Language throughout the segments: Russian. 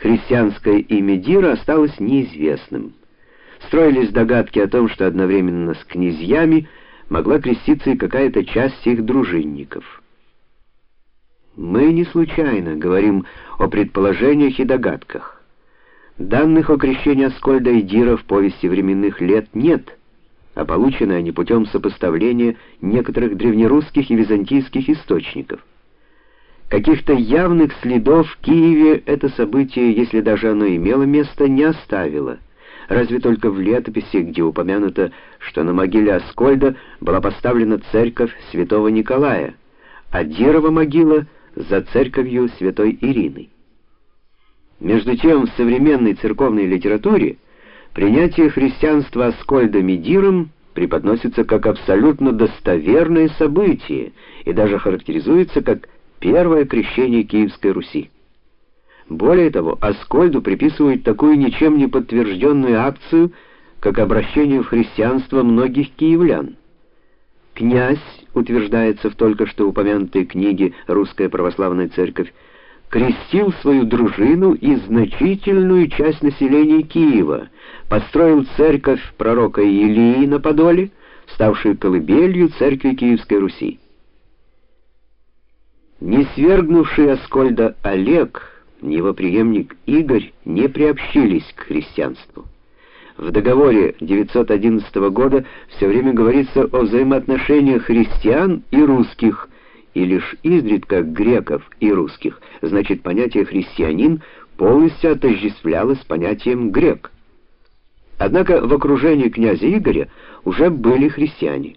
христианское имя Дира осталось неизвестным. Строились догадки о том, что одновременно с князьями могла креститься и какая-то часть их дружинников. Мы не случайно говорим о предположениях и догадках. Данных о крещении Аскольда и Дира в повести временных лет нет, а получены они путем сопоставления некоторых древнерусских и византийских источников. Каких-то явных следов в Киеве это событие, если даже оно имело место, не оставило. Разве только в летописи, где упомянуто, что на могиле Аскольда была поставлена церковь святого Николая, а Дирова могила за церковью святой Ирины. Между тем, в современной церковной литературе принятие христианства Аскольдом и Диром преподносится как абсолютно достоверное событие и даже характеризуется как первое крещение Киевской Руси. Более того, Аскольду приписывают такую ничем не подтвержденную акцию, как обращение в христианство многих киевлян. Князь, утверждается в только что упомянутой книге «Русская православная церковь», крестил свою дружину и значительную часть населения Киева, построил церковь пророка Илии на Подоле, ставшую колыбелью церкви Киевской Руси. Не свергнувший Аскольда Олег, его преемник Игорь не приобщились к христианству. В договоре 911 года все время говорится о взаимоотношениях христиан и русских, и лишь изредка греков и русских. Значит, понятие христианин полностью отождествлялось с понятием грек. Однако в окружении князя Игоря уже были христиане.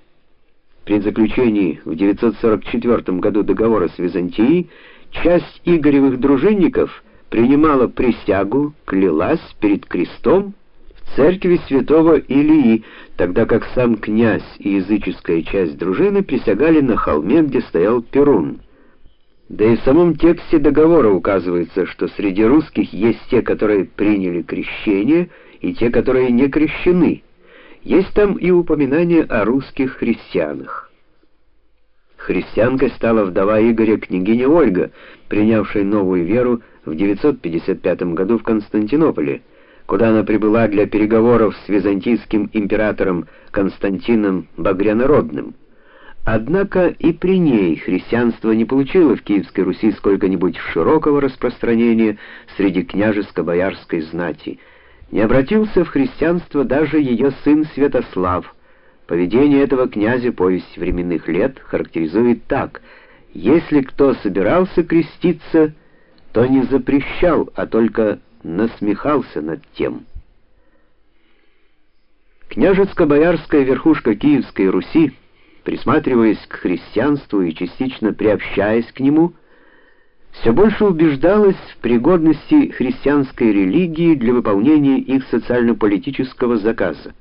При заключении в 944 году договора с Византией часть Игоревых дружинников принимала присягу, клялась перед крестом в церкви святого Илии, тогда как сам князь и языческая часть дружины присягали на холме, где стоял Перун. Да и в самом тексте договора указывается, что среди русских есть те, которые приняли крещение, и те, которые не крещены. Есть там и упоминание о русских христианах. Христианкой стала вдова Игоря княгиня Ольга, принявшая новую веру в 955 году в Константинополе, куда она прибыла для переговоров с византийским императором Константином Багрянородным. Однако и при ней христианство не получило в Киевской Руси сколько-нибудь широкого распространения среди княжеско-боярской знати. Не обратился в христианство даже ее сын Святослав – Поведение этого князя повесть временных лет характеризует так: если кто собирался креститься, то не запрещал, а только насмехался над тем. Княжеско-боярская верхушка Киевской Руси, присматриваясь к христианству и частично приобщаясь к нему, все больше убеждалась в пригодности христианской религии для выполнения их социально-политического заказа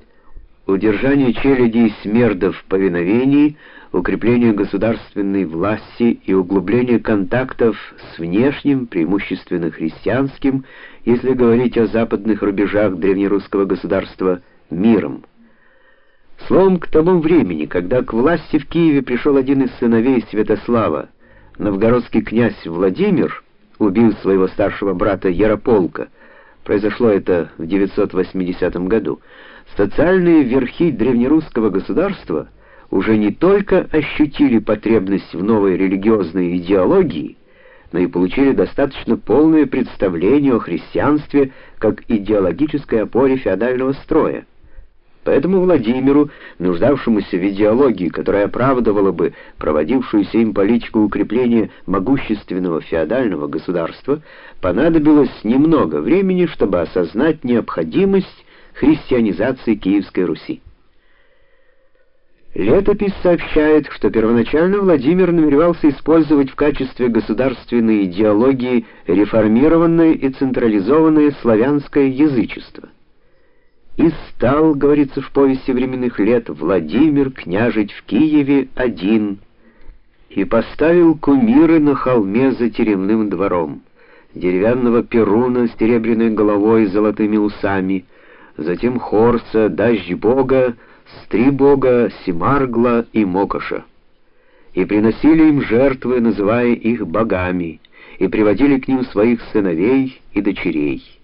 удержание челяди и смердов в повиновении, укрепление государственной власти и углубление контактов с внешним, преимущественно христианским, если говорить о западных рубежах древнерусского государства, миром. Словом, к тому времени, когда к власти в Киеве пришел один из сыновей Святослава, новгородский князь Владимир, убил своего старшего брата Ярополка, произошло это в 980 году, социальные верхи древнерусского государства уже не только ощутили потребность в новой религиозной идеологии, но и получили достаточно полное представление о христианстве как идеологической опоре феодального строя. Поэтому Владимиру, нуждавшемуся в идеологии, которая оправдывала бы проводившуюся им политику укрепления могущественного феодального государства, понадобилось немного времени, чтобы осознать необходимость христианизации Киевской Руси. Летопись сообщает, что первоначально Владимир намеревался использовать в качестве государственной идеологии реформированное и централизованное славянское язычество. «И стал, — говорится в повести временных лет, — Владимир княжить в Киеве один, и поставил кумиры на холме за теремным двором, деревянного перуна с серебряной головой и золотыми усами — затем Хорса, Дождь Бога, Стрибога, Симаргла и Мокоша. И приносили им жертвы, называя их богами, и приводили к ним своих сыновей и дочерей.